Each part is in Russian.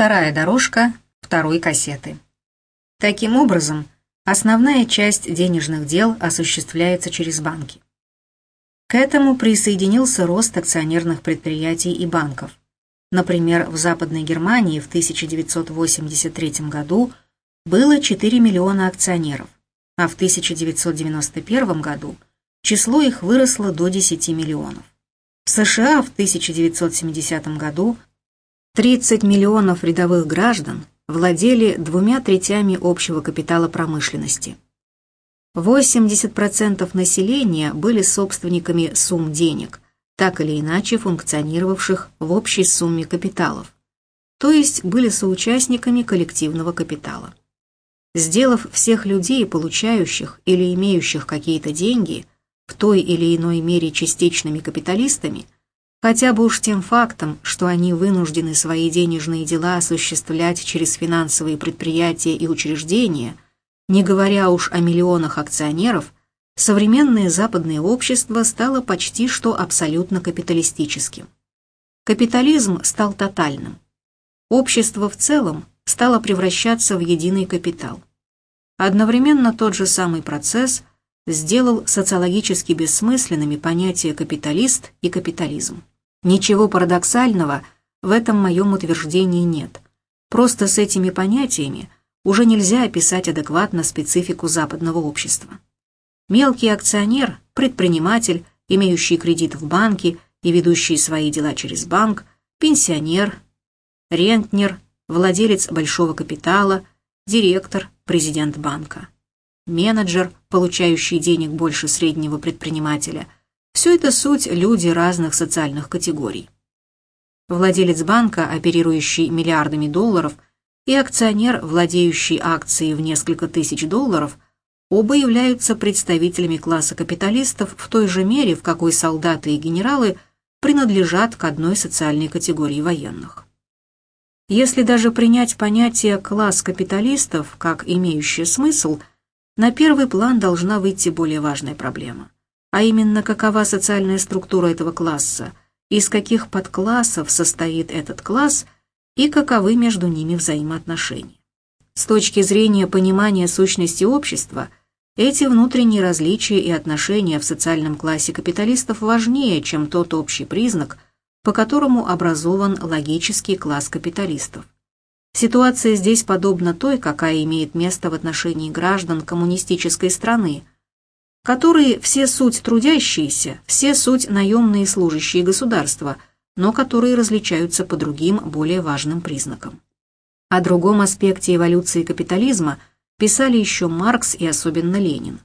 вторая дорожка второй кассеты. Таким образом, основная часть денежных дел осуществляется через банки. К этому присоединился рост акционерных предприятий и банков. Например, в Западной Германии в 1983 году было 4 миллиона акционеров, а в 1991 году число их выросло до 10 миллионов. В США в 1970 году 30 миллионов рядовых граждан владели двумя третями общего капитала промышленности. 80% населения были собственниками сумм денег, так или иначе функционировавших в общей сумме капиталов, то есть были соучастниками коллективного капитала. Сделав всех людей, получающих или имеющих какие-то деньги, в той или иной мере частичными капиталистами, хотя бы уж тем фактом, что они вынуждены свои денежные дела осуществлять через финансовые предприятия и учреждения, не говоря уж о миллионах акционеров, современное западное общество стало почти что абсолютно капиталистическим. Капитализм стал тотальным. Общество в целом стало превращаться в единый капитал. Одновременно тот же самый процесс сделал социологически бессмысленными понятия капиталист и капитализм. Ничего парадоксального в этом моем утверждении нет. Просто с этими понятиями уже нельзя описать адекватно специфику западного общества. Мелкий акционер, предприниматель, имеющий кредит в банке и ведущий свои дела через банк, пенсионер, рентнер, владелец большого капитала, директор, президент банка менеджер, получающий денег больше среднего предпринимателя. Все это суть люди разных социальных категорий. Владелец банка, оперирующий миллиардами долларов, и акционер, владеющий акцией в несколько тысяч долларов, оба являются представителями класса капиталистов в той же мере, в какой солдаты и генералы принадлежат к одной социальной категории военных. Если даже принять понятие «класс капиталистов» как имеющее смысл – на первый план должна выйти более важная проблема, а именно какова социальная структура этого класса, из каких подклассов состоит этот класс и каковы между ними взаимоотношения. С точки зрения понимания сущности общества, эти внутренние различия и отношения в социальном классе капиталистов важнее, чем тот общий признак, по которому образован логический класс капиталистов. Ситуация здесь подобна той, какая имеет место в отношении граждан коммунистической страны, которые все суть трудящиеся, все суть наемные служащие государства, но которые различаются по другим, более важным признакам. О другом аспекте эволюции капитализма писали еще Маркс и особенно Ленин.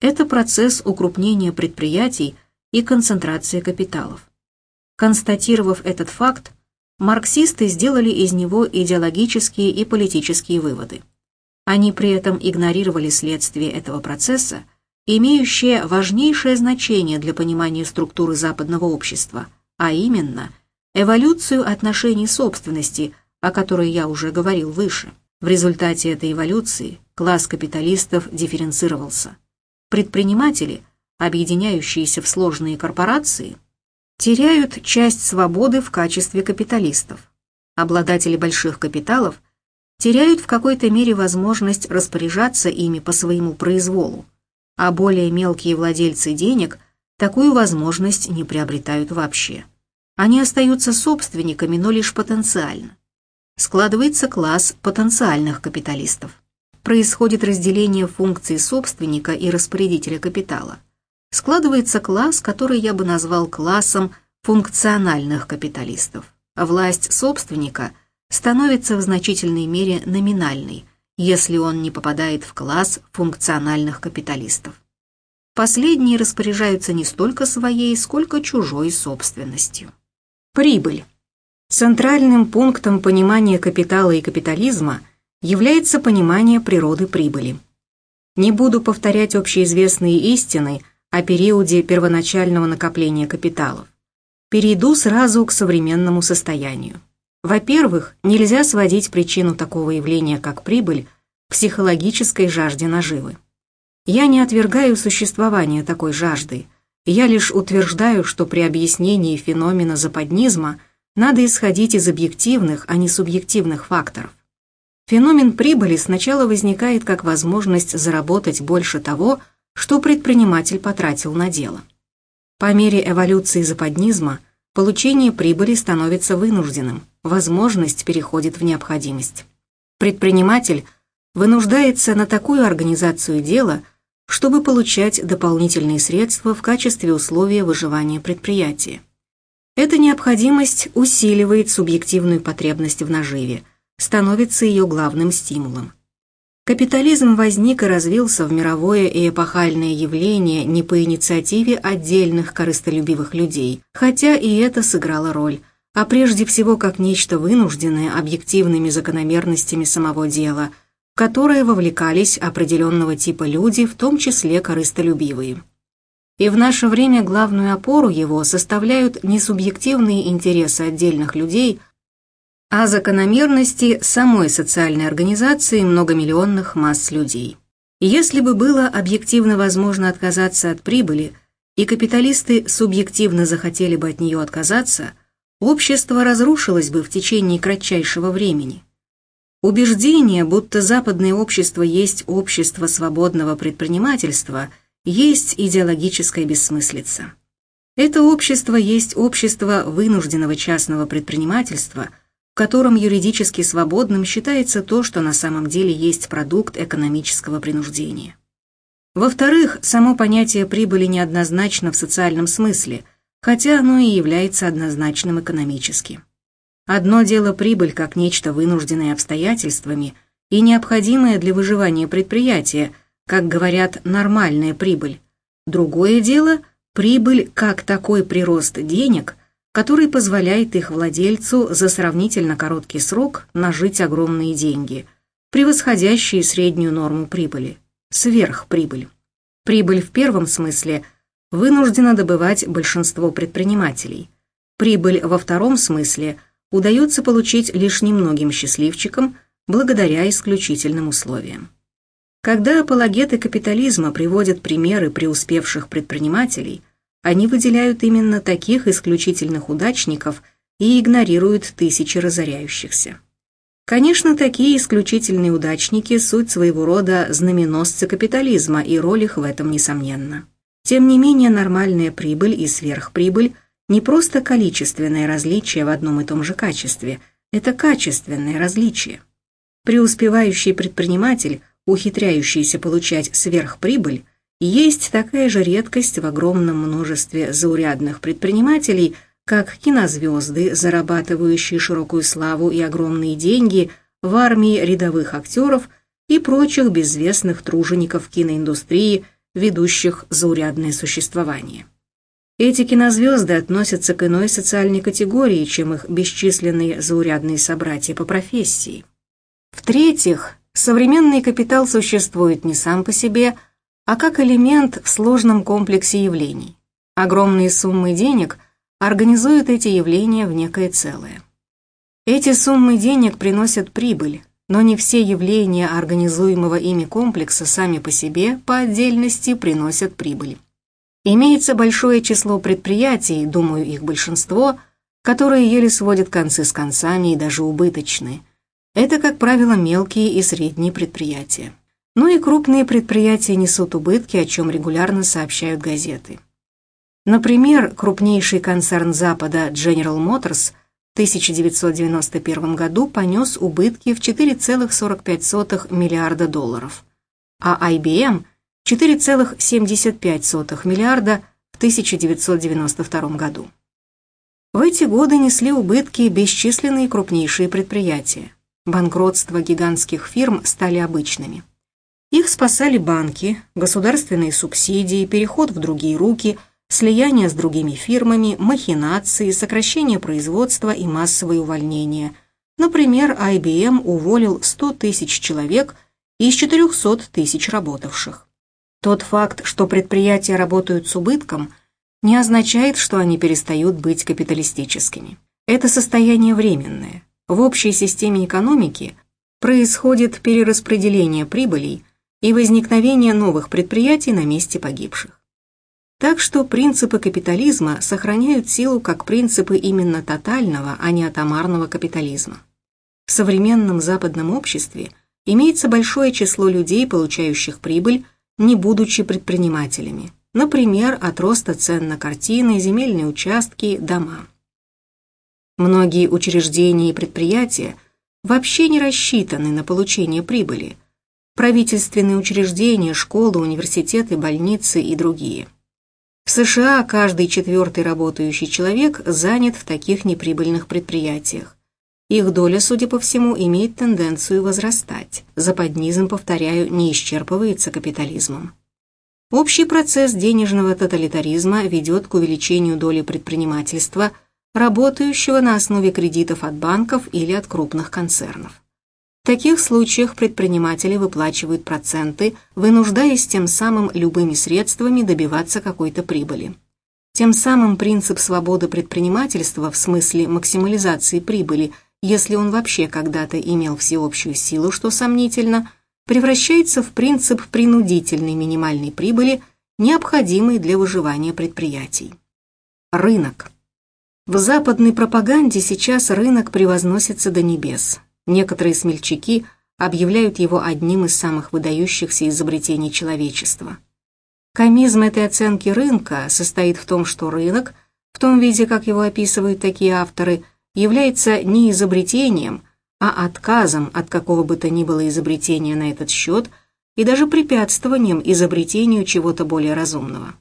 Это процесс укрупнения предприятий и концентрация капиталов. Констатировав этот факт, марксисты сделали из него идеологические и политические выводы. Они при этом игнорировали следствие этого процесса, имеющее важнейшее значение для понимания структуры западного общества, а именно эволюцию отношений собственности, о которой я уже говорил выше. В результате этой эволюции класс капиталистов дифференцировался. Предприниматели, объединяющиеся в сложные корпорации – теряют часть свободы в качестве капиталистов. Обладатели больших капиталов теряют в какой-то мере возможность распоряжаться ими по своему произволу, а более мелкие владельцы денег такую возможность не приобретают вообще. Они остаются собственниками, но лишь потенциально. Складывается класс потенциальных капиталистов. Происходит разделение функций собственника и распорядителя капитала складывается класс, который я бы назвал классом функциональных капиталистов. Власть собственника становится в значительной мере номинальной, если он не попадает в класс функциональных капиталистов. Последние распоряжаются не столько своей, сколько чужой собственностью. Прибыль. Центральным пунктом понимания капитала и капитализма является понимание природы прибыли. Не буду повторять общеизвестные истины – о периоде первоначального накопления капиталов. Перейду сразу к современному состоянию. Во-первых, нельзя сводить причину такого явления, как прибыль, к психологической жажде наживы. Я не отвергаю существование такой жажды, я лишь утверждаю, что при объяснении феномена западнизма надо исходить из объективных, а не субъективных факторов. Феномен прибыли сначала возникает как возможность заработать больше того, что предприниматель потратил на дело. По мере эволюции западнизма получение прибыли становится вынужденным, возможность переходит в необходимость. Предприниматель вынуждается на такую организацию дела, чтобы получать дополнительные средства в качестве условия выживания предприятия. Эта необходимость усиливает субъективную потребность в наживе, становится ее главным стимулом. Капитализм возник и развился в мировое и эпохальное явление не по инициативе отдельных корыстолюбивых людей, хотя и это сыграло роль, а прежде всего как нечто вынужденное объективными закономерностями самого дела, в которое вовлекались определенного типа люди, в том числе корыстолюбивые. И в наше время главную опору его составляют не субъективные интересы отдельных людей, а закономерности самой социальной организации многомиллионных масс людей. Если бы было объективно возможно отказаться от прибыли, и капиталисты субъективно захотели бы от нее отказаться, общество разрушилось бы в течение кратчайшего времени. Убеждение, будто западное общество есть общество свободного предпринимательства, есть идеологическая бессмыслица. Это общество есть общество вынужденного частного предпринимательства – котором юридически свободным считается то, что на самом деле есть продукт экономического принуждения. Во-вторых, само понятие прибыли неоднозначно в социальном смысле, хотя оно и является однозначным экономически. Одно дело прибыль как нечто вынужденное обстоятельствами и необходимое для выживания предприятия, как говорят, нормальная прибыль. Другое дело – прибыль как такой прирост денег, который позволяет их владельцу за сравнительно короткий срок нажить огромные деньги, превосходящие среднюю норму прибыли, сверхприбыль. Прибыль в первом смысле вынуждена добывать большинство предпринимателей. Прибыль во втором смысле удается получить лишь немногим счастливчикам благодаря исключительным условиям. Когда апологеты капитализма приводят примеры преуспевших предпринимателей – они выделяют именно таких исключительных удачников и игнорируют тысячи разоряющихся. Конечно, такие исключительные удачники – суть своего рода знаменосцы капитализма, и роль их в этом несомненна. Тем не менее, нормальная прибыль и сверхприбыль – не просто количественное различие в одном и том же качестве, это качественное различие. Преуспевающий предприниматель, ухитряющийся получать сверхприбыль – есть такая же редкость в огромном множестве заурядных предпринимателей, как кинозвезды, зарабатывающие широкую славу и огромные деньги в армии рядовых актеров и прочих безвестных тружеников киноиндустрии, ведущих заурядное существование. Эти кинозвезды относятся к иной социальной категории, чем их бесчисленные заурядные собратья по профессии. В-третьих, современный капитал существует не сам по себе, а как элемент в сложном комплексе явлений. Огромные суммы денег организуют эти явления в некое целое. Эти суммы денег приносят прибыль, но не все явления организуемого ими комплекса сами по себе по отдельности приносят прибыль. Имеется большое число предприятий, думаю, их большинство, которые еле сводят концы с концами и даже убыточны. Это, как правило, мелкие и средние предприятия. Ну и крупные предприятия несут убытки, о чем регулярно сообщают газеты. Например, крупнейший концерн Запада General Motors в 1991 году понес убытки в 4,45 миллиарда долларов, а IBM – 4,75 миллиарда в 1992 году. В эти годы несли убытки бесчисленные крупнейшие предприятия. Банкротства гигантских фирм стали обычными. Их спасали банки, государственные субсидии, переход в другие руки, слияние с другими фирмами, махинации, сокращение производства и массовые увольнения. Например, IBM уволил 100 тысяч человек из 400 тысяч работавших. Тот факт, что предприятия работают с убытком, не означает, что они перестают быть капиталистическими. Это состояние временное. В общей системе экономики происходит перераспределение прибылей – и возникновение новых предприятий на месте погибших. Так что принципы капитализма сохраняют силу как принципы именно тотального, а не атомарного капитализма. В современном западном обществе имеется большое число людей, получающих прибыль, не будучи предпринимателями. Например, от роста цен на картины, земельные участки, дома. Многие учреждения и предприятия вообще не рассчитаны на получение прибыли. Правительственные учреждения, школы, университеты, больницы и другие – в США каждый четвертый работающий человек занят в таких неприбыльных предприятиях. Их доля, судя по всему, имеет тенденцию возрастать. Западнизм, повторяю, не исчерпывается капитализмом. Общий процесс денежного тоталитаризма ведет к увеличению доли предпринимательства, работающего на основе кредитов от банков или от крупных концернов. В таких случаях предприниматели выплачивают проценты, вынуждаясь тем самым любыми средствами добиваться какой-то прибыли. Тем самым принцип свободы предпринимательства в смысле максимализации прибыли, если он вообще когда-то имел всеобщую силу, что сомнительно, превращается в принцип принудительной минимальной прибыли, необходимой для выживания предприятий. Рынок. В западной пропаганде сейчас рынок превозносится до небес. Некоторые смельчаки объявляют его одним из самых выдающихся изобретений человечества. Комизм этой оценки рынка состоит в том, что рынок, в том виде, как его описывают такие авторы, является не изобретением, а отказом от какого бы то ни было изобретения на этот счет и даже препятствованием изобретению чего-то более разумного.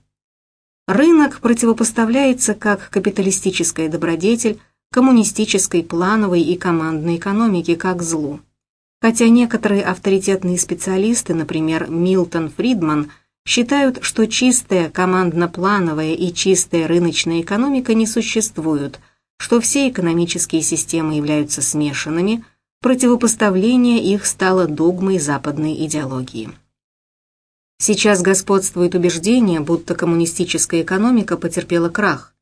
Рынок противопоставляется как капиталистическая добродетель коммунистической плановой и командной экономики как злу. Хотя некоторые авторитетные специалисты, например, Милтон Фридман, считают, что чистая командно-плановая и чистая рыночная экономика не существуют, что все экономические системы являются смешанными, противопоставление их стало догмой западной идеологии. Сейчас господствует убеждение, будто коммунистическая экономика потерпела крах,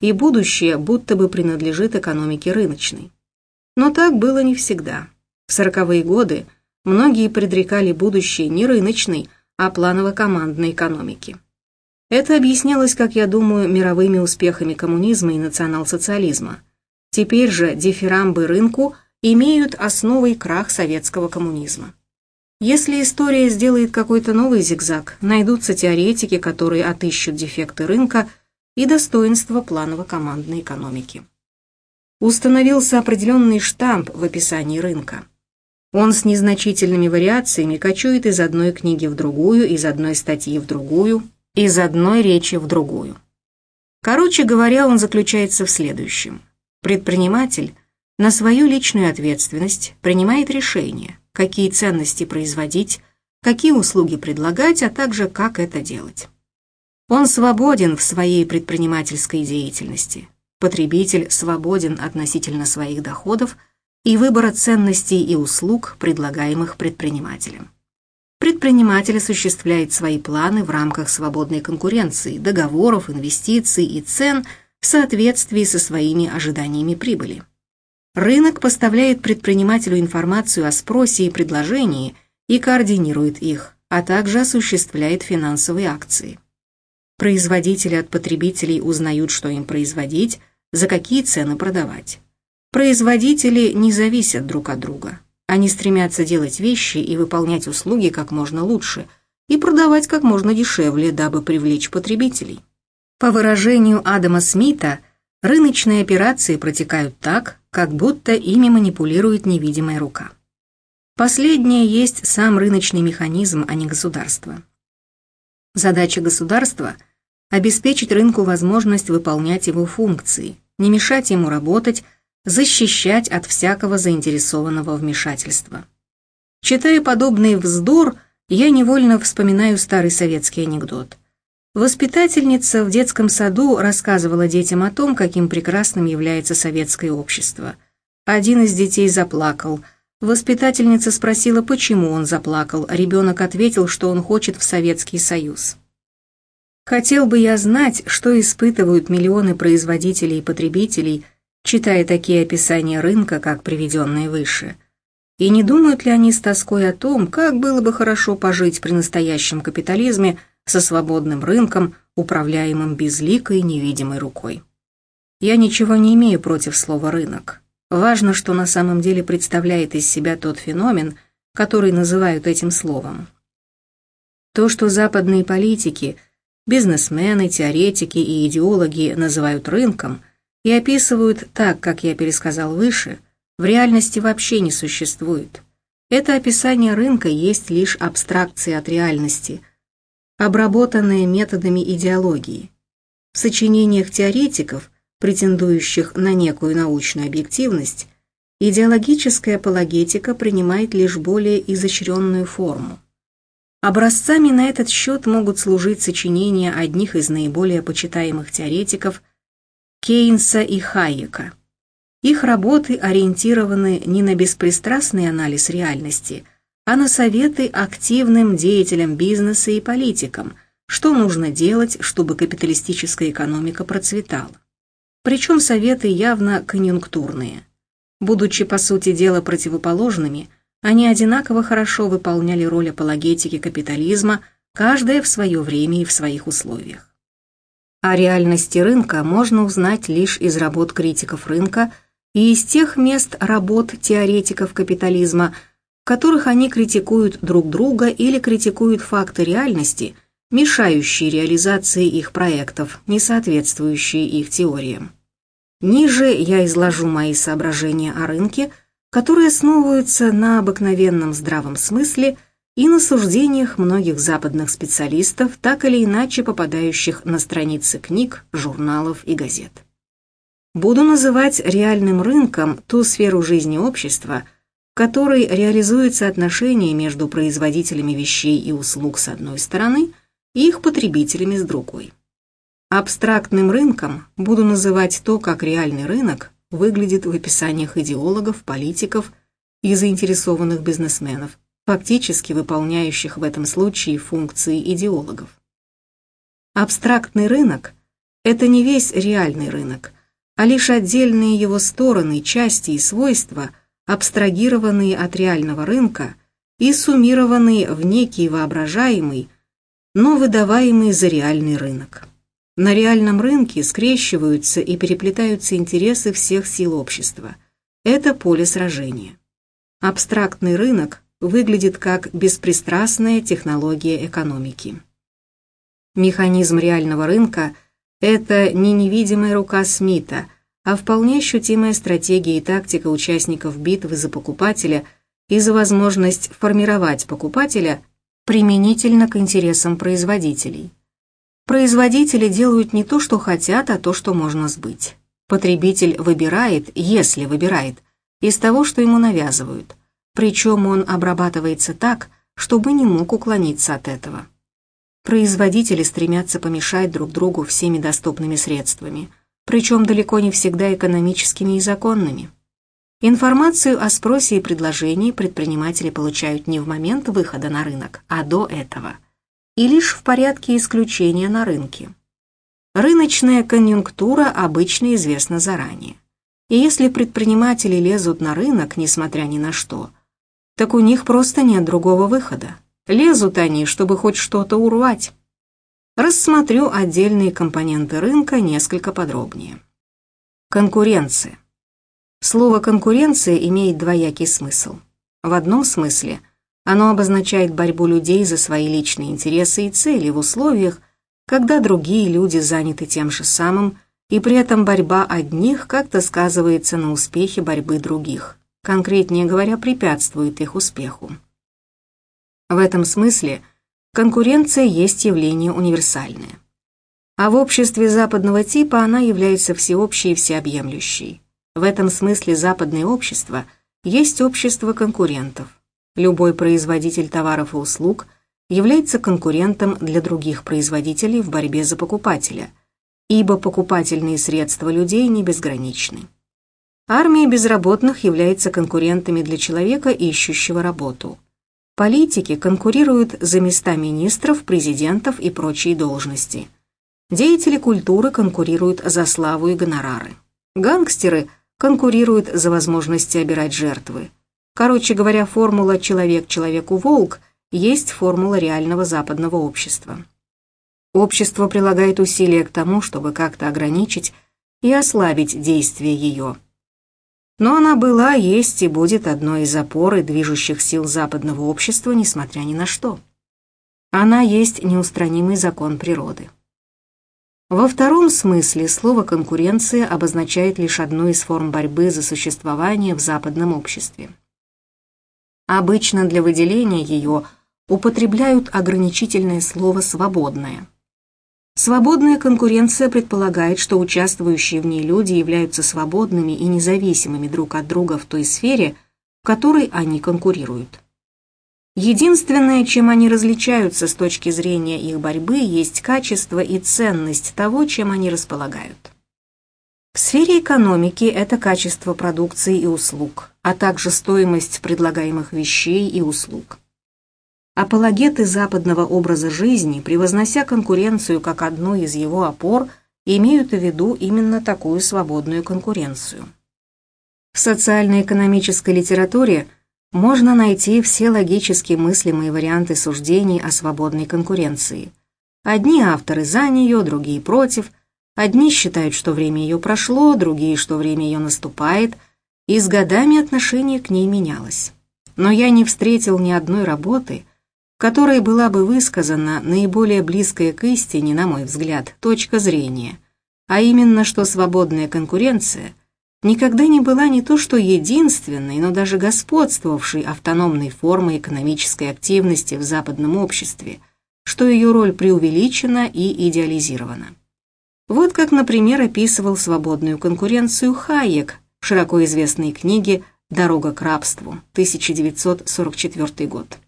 и будущее будто бы принадлежит экономике рыночной. Но так было не всегда. В сороковые годы многие предрекали будущее не рыночной, а планово-командной экономики. Это объяснялось, как я думаю, мировыми успехами коммунизма и национал-социализма. Теперь же дифирамбы рынку имеют основой крах советского коммунизма. Если история сделает какой-то новый зигзаг, найдутся теоретики, которые отыщут дефекты рынка – и достоинства планово-командной экономики. Установился определенный штамп в описании рынка. Он с незначительными вариациями кочует из одной книги в другую, из одной статьи в другую, из одной речи в другую. Короче говоря, он заключается в следующем. Предприниматель на свою личную ответственность принимает решение, какие ценности производить, какие услуги предлагать, а также как это делать. Он свободен в своей предпринимательской деятельности. Потребитель свободен относительно своих доходов и выбора ценностей и услуг, предлагаемых предпринимателем. Предприниматель осуществляет свои планы в рамках свободной конкуренции, договоров, инвестиций и цен в соответствии со своими ожиданиями прибыли. Рынок поставляет предпринимателю информацию о спросе и предложении и координирует их, а также осуществляет финансовые акции. Производители от потребителей узнают, что им производить, за какие цены продавать. Производители не зависят друг от друга. Они стремятся делать вещи и выполнять услуги как можно лучше и продавать как можно дешевле, дабы привлечь потребителей. По выражению Адама Смита, рыночные операции протекают так, как будто ими манипулирует невидимая рука. Последнее есть сам рыночный механизм, а не государство. Задача государства – обеспечить рынку возможность выполнять его функции, не мешать ему работать, защищать от всякого заинтересованного вмешательства. Читая подобный вздор, я невольно вспоминаю старый советский анекдот. Воспитательница в детском саду рассказывала детям о том, каким прекрасным является советское общество. Один из детей заплакал – Воспитательница спросила, почему он заплакал, ребенок ответил, что он хочет в Советский Союз. Хотел бы я знать, что испытывают миллионы производителей и потребителей, читая такие описания рынка, как приведенные выше. И не думают ли они с тоской о том, как было бы хорошо пожить при настоящем капитализме со свободным рынком, управляемым безликой невидимой рукой. Я ничего не имею против слова «рынок». Важно, что на самом деле представляет из себя тот феномен, который называют этим словом. То, что западные политики, бизнесмены, теоретики и идеологи называют рынком и описывают так, как я пересказал выше, в реальности вообще не существует. Это описание рынка есть лишь абстракция от реальности, обработанная методами идеологии. В сочинениях теоретиков, претендующих на некую научную объективность, идеологическая апологетика принимает лишь более изощренную форму. Образцами на этот счет могут служить сочинения одних из наиболее почитаемых теоретиков Кейнса и Хайека. Их работы ориентированы не на беспристрастный анализ реальности, а на советы активным деятелям бизнеса и политикам, что нужно делать, чтобы капиталистическая экономика процветала. Причем советы явно конъюнктурные. Будучи, по сути дела, противоположными – они одинаково хорошо выполняли роль апологетики капитализма, каждая в свое время и в своих условиях. О реальности рынка можно узнать лишь из работ критиков рынка и из тех мест работ теоретиков капитализма, в которых они критикуют друг друга или критикуют факты реальности, мешающие реализации их проектов, не соответствующие их теориям. Ниже я изложу мои соображения о рынке – которые основываются на обыкновенном здравом смысле и на суждениях многих западных специалистов, так или иначе попадающих на страницы книг, журналов и газет. Буду называть реальным рынком ту сферу жизни общества, в которой реализуются отношения между производителями вещей и услуг с одной стороны и их потребителями с другой. Абстрактным рынком буду называть то, как реальный рынок выглядит в описаниях идеологов, политиков и заинтересованных бизнесменов, фактически выполняющих в этом случае функции идеологов. Абстрактный рынок – это не весь реальный рынок, а лишь отдельные его стороны, части и свойства, абстрагированные от реального рынка и суммированные в некий воображаемый, но выдаваемый за реальный рынок. На реальном рынке скрещиваются и переплетаются интересы всех сил общества. Это поле сражения. Абстрактный рынок выглядит как беспристрастная технология экономики. Механизм реального рынка – это не невидимая рука Смита, а вполне ощутимая стратегия и тактика участников битвы за покупателя и за возможность формировать покупателя применительно к интересам производителей. Производители делают не то, что хотят, а то, что можно сбыть. Потребитель выбирает, если выбирает, из того, что ему навязывают. Причем он обрабатывается так, чтобы не мог уклониться от этого. Производители стремятся помешать друг другу всеми доступными средствами, причем далеко не всегда экономическими и законными. Информацию о спросе и предложении предприниматели получают не в момент выхода на рынок, а до этого – и лишь в порядке исключения на рынке. Рыночная конъюнктура обычно известна заранее. И если предприниматели лезут на рынок, несмотря ни на что, так у них просто нет другого выхода. Лезут они, чтобы хоть что-то урвать. Рассмотрю отдельные компоненты рынка несколько подробнее. Конкуренция. Слово «конкуренция» имеет двоякий смысл. В одном смысле – оно обозначает борьбу людей за свои личные интересы и цели в условиях, когда другие люди заняты тем же самым, и при этом борьба одних как-то сказывается на успехе борьбы других, конкретнее говоря, препятствует их успеху. В этом смысле конкуренция есть явление универсальное. А в обществе западного типа она является всеобщей и всеобъемлющей. В этом смысле западное общество есть общество конкурентов, Любой производитель товаров и услуг является конкурентом для других производителей в борьбе за покупателя, ибо покупательные средства людей не безграничны. Армия безработных является конкурентами для человека, ищущего работу. Политики конкурируют за места министров, президентов и прочие должности. Деятели культуры конкурируют за славу и гонорары. Гангстеры конкурируют за возможности обирать жертвы. Короче говоря, формула «человек человеку волк» есть формула реального западного общества. Общество прилагает усилия к тому, чтобы как-то ограничить и ослабить действие ее. Но она была, есть и будет одной из опор движущих сил западного общества, несмотря ни на что. Она есть неустранимый закон природы. Во втором смысле слово «конкуренция» обозначает лишь одну из форм борьбы за существование в западном обществе. Обычно для выделения ее употребляют ограничительное слово «свободное». Свободная конкуренция предполагает, что участвующие в ней люди являются свободными и независимыми друг от друга в той сфере, в которой они конкурируют. Единственное, чем они различаются с точки зрения их борьбы, есть качество и ценность того, чем они располагают. В сфере экономики это качество продукции и услуг, а также стоимость предлагаемых вещей и услуг. Апологеты западного образа жизни, превознося конкуренцию как одну из его опор, имеют в виду именно такую свободную конкуренцию. В социально-экономической литературе можно найти все логически мыслимые варианты суждений о свободной конкуренции. Одни авторы за нее, другие против, одни считают, что время ее прошло, другие, что время ее наступает, и с годами отношение к ней менялось. Но я не встретил ни одной работы – которой была бы высказана наиболее близкая к истине, на мой взгляд, точка зрения, а именно, что свободная конкуренция никогда не была не то что единственной, но даже господствовавшей автономной формой экономической активности в западном обществе, что ее роль преувеличена и идеализирована. Вот как, например, описывал свободную конкуренцию Хайек в широко известной книге «Дорога к рабству», 1944 год.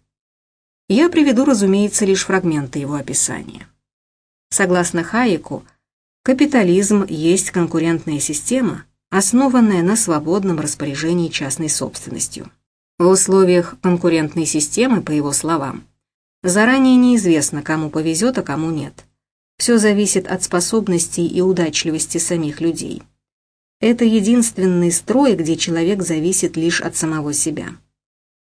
Я приведу, разумеется, лишь фрагменты его описания. Согласно Хайеку, капитализм есть конкурентная система, основанная на свободном распоряжении частной собственностью. В условиях конкурентной системы, по его словам, заранее неизвестно, кому повезет, а кому нет. Все зависит от способностей и удачливости самих людей. Это единственный строй, где человек зависит лишь от самого себя.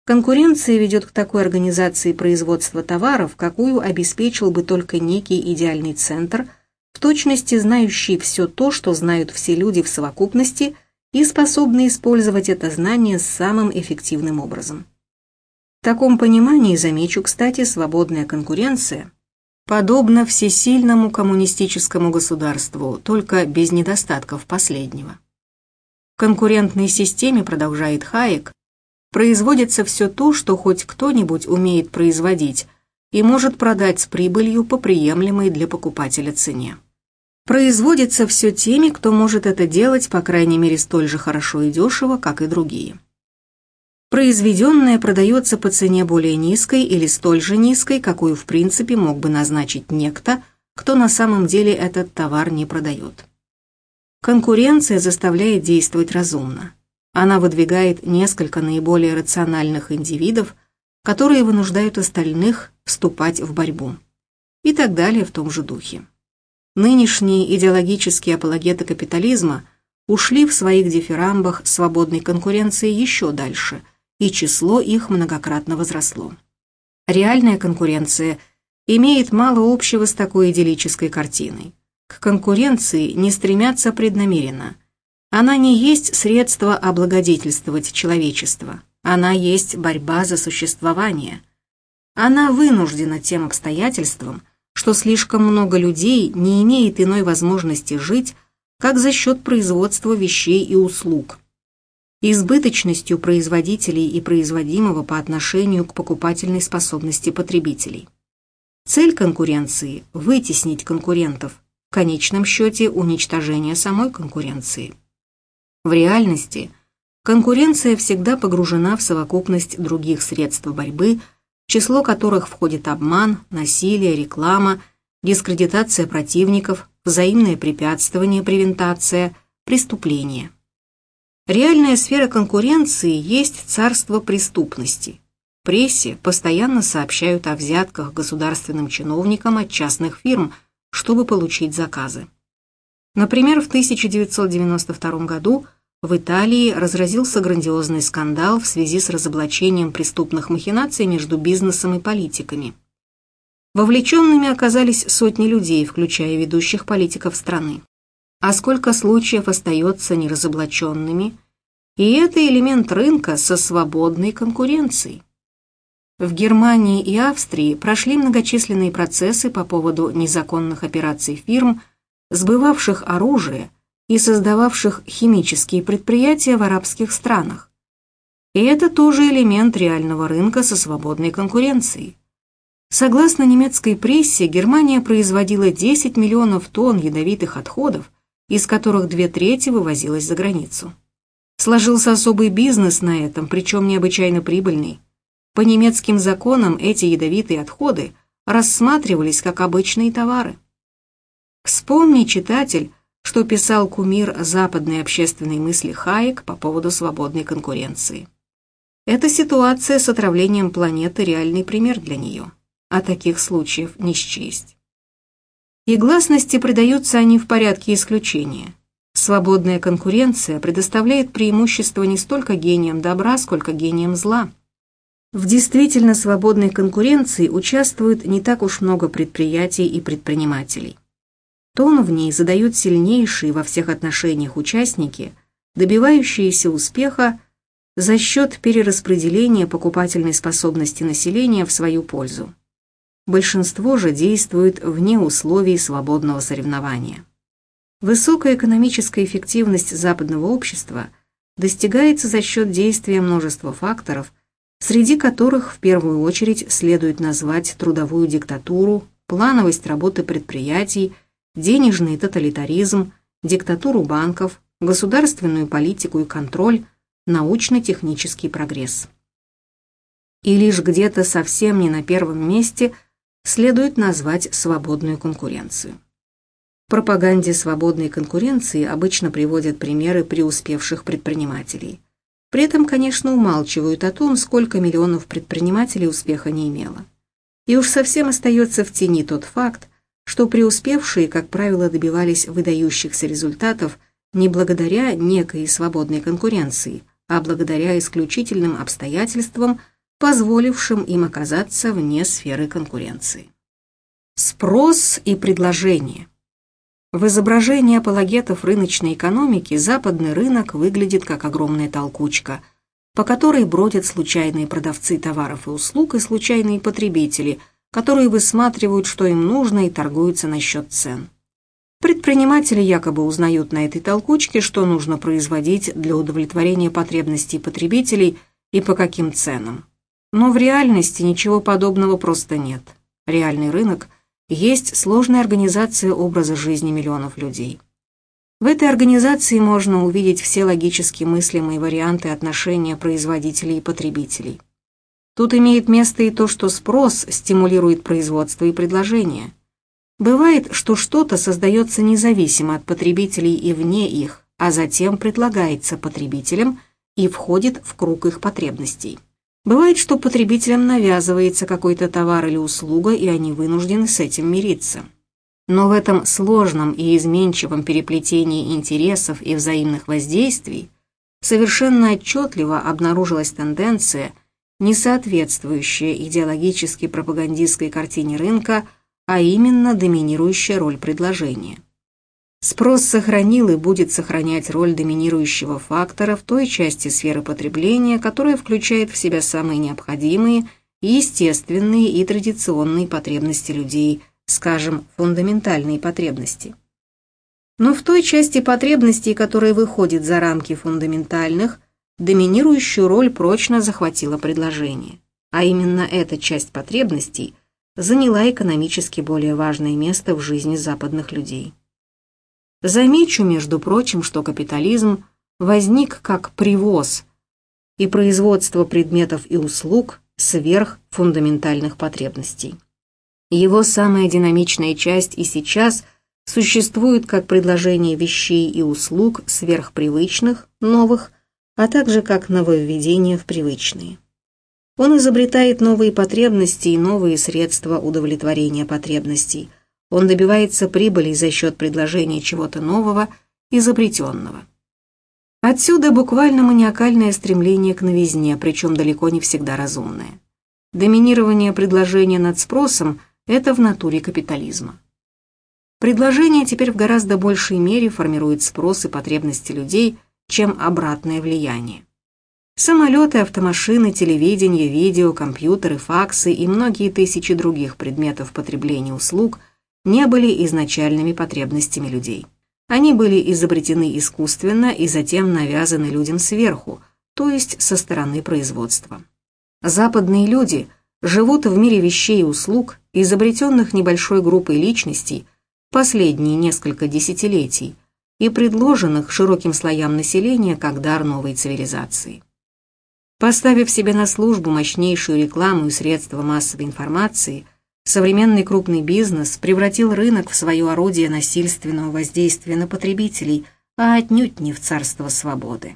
Конкуренция ведет к такой организации производства товаров, какую обеспечил бы только некий идеальный центр, в точности знающий все то, что знают все люди в совокупности и способный использовать это знание самым эффективным образом. В таком понимании, замечу, кстати, свободная конкуренция подобна всесильному коммунистическому государству, только без недостатков последнего. В конкурентной системе, продолжает Хайек, производится все то, что хоть кто-нибудь умеет производить и может продать с прибылью по приемлемой для покупателя цене. Производится все теми, кто может это делать, по крайней мере, столь же хорошо и дешево, как и другие. Произведенное продается по цене более низкой или столь же низкой, какую в принципе мог бы назначить некто, кто на самом деле этот товар не продает. Конкуренция заставляет действовать разумно. Она выдвигает несколько наиболее рациональных индивидов, которые вынуждают остальных вступать в борьбу. И так далее в том же духе. Нынешние идеологические апологеты капитализма ушли в своих дифирамбах свободной конкуренции еще дальше, и число их многократно возросло. Реальная конкуренция имеет мало общего с такой идиллической картиной. К конкуренции не стремятся преднамеренно – она не есть средство облагодетельствовать человечество. Она есть борьба за существование. Она вынуждена тем обстоятельством, что слишком много людей не имеет иной возможности жить, как за счет производства вещей и услуг. Избыточностью производителей и производимого по отношению к покупательной способности потребителей. Цель конкуренции – вытеснить конкурентов, в конечном счете уничтожение самой конкуренции. В реальности конкуренция всегда погружена в совокупность других средств борьбы, число которых входит обман, насилие, реклама, дискредитация противников, взаимное препятствование, превентация, преступление. Реальная сфера конкуренции есть царство преступности. В прессе постоянно сообщают о взятках государственным чиновникам от частных фирм, чтобы получить заказы. Например, в 1992 году в Италии разразился грандиозный скандал в связи с разоблачением преступных махинаций между бизнесом и политиками. Вовлеченными оказались сотни людей, включая ведущих политиков страны. А сколько случаев остается неразоблаченными? И это элемент рынка со свободной конкуренцией. В Германии и Австрии прошли многочисленные процессы по поводу незаконных операций фирм, сбывавших оружие и создававших химические предприятия в арабских странах. И это тоже элемент реального рынка со свободной конкуренцией. Согласно немецкой прессе, Германия производила 10 миллионов тонн ядовитых отходов, из которых две трети вывозилось за границу. Сложился особый бизнес на этом, причем необычайно прибыльный. По немецким законам эти ядовитые отходы рассматривались как обычные товары. Вспомни, читатель, что писал кумир западной общественной мысли Хайек по поводу свободной конкуренции. Эта ситуация с отравлением планеты – реальный пример для нее а таких случаев не счесть. И гласности придаются они в порядке исключения. Свободная конкуренция предоставляет преимущество не столько гениям добра, сколько гениям зла. В действительно свободной конкуренции участвует не так уж много предприятий и предпринимателей. Тон в ней задают сильнейшие во всех отношениях участники, добивающиеся успеха за счет перераспределения покупательной способности населения в свою пользу. Большинство же действует вне условий свободного соревнования. Высокая экономическая эффективность западного общества достигается за счет действия множества факторов, среди которых в первую очередь следует назвать трудовую диктатуру, плановость работы предприятий, денежный тоталитаризм, диктатуру банков, государственную политику и контроль, научно-технический прогресс. И лишь где-то совсем не на первом месте – следует назвать свободную конкуренцию. В пропаганде свободной конкуренции обычно приводят примеры преуспевших предпринимателей. При этом, конечно, умалчивают о том, сколько миллионов предпринимателей успеха не имело. И уж совсем остается в тени тот факт, что преуспевшие, как правило, добивались выдающихся результатов не благодаря некой свободной конкуренции, а благодаря исключительным обстоятельствам – позволившим им оказаться вне сферы конкуренции. Спрос и предложение. В изображении апологетов рыночной экономики западный рынок выглядит как огромная толкучка, по которой бродят случайные продавцы товаров и услуг и случайные потребители, которые высматривают, что им нужно и торгуются насчет цен. Предприниматели якобы узнают на этой толкучке, что нужно производить для удовлетворения потребностей потребителей и по каким ценам. Но в реальности ничего подобного просто нет. Реальный рынок есть сложная организация образа жизни миллионов людей. В этой организации можно увидеть все логически мыслимые варианты отношения производителей и потребителей. Тут имеет место и то, что спрос стимулирует производство и предложение. Бывает, что что-то создается независимо от потребителей и вне их, а затем предлагается потребителям и входит в круг их потребностей. Бывает, что потребителям навязывается какой-то товар или услуга, и они вынуждены с этим мириться. Но в этом сложном и изменчивом переплетении интересов и взаимных воздействий совершенно отчетливо обнаружилась тенденция, не соответствующая идеологически пропагандистской картине рынка, а именно доминирующая роль предложения. Спрос сохранил и будет сохранять роль доминирующего фактора в той части сферы потребления, которая включает в себя самые необходимые, естественные и традиционные потребности людей, скажем, фундаментальные потребности. Но в той части потребностей, которая выходит за рамки фундаментальных, доминирующую роль прочно захватило предложение. А именно эта часть потребностей заняла экономически более важное место в жизни западных людей. Замечу, между прочим, что капитализм возник как привоз и производство предметов и услуг сверх фундаментальных потребностей. Его самая динамичная часть и сейчас существует как предложение вещей и услуг сверхпривычных, новых, а также как нововведение в привычные. Он изобретает новые потребности и новые средства удовлетворения потребностей – он добивается прибыли за счет предложения чего-то нового, изобретенного. Отсюда буквально маниакальное стремление к новизне, причем далеко не всегда разумное. Доминирование предложения над спросом это в натуре капитализма. Предложение теперь в гораздо большей мере формирует спрос и потребности людей, чем обратное влияние. Самолеты, автомашины, телевидение, видео, компьютеры, факсы и многие тысячи других предметов потребления услуг не были изначальными потребностями людей. Они были изобретены искусственно и затем навязаны людям сверху, то есть со стороны производства. Западные люди живут в мире вещей и услуг, изобретенных небольшой группой личностей, последние несколько десятилетий и предложенных широким слоям населения как дар новой цивилизации. Поставив себе на службу мощнейшую рекламу и средства массовой информации, современный крупный бизнес превратил рынок в свое орудие насильственного воздействия на потребителей, а отнюдь не в царство свободы.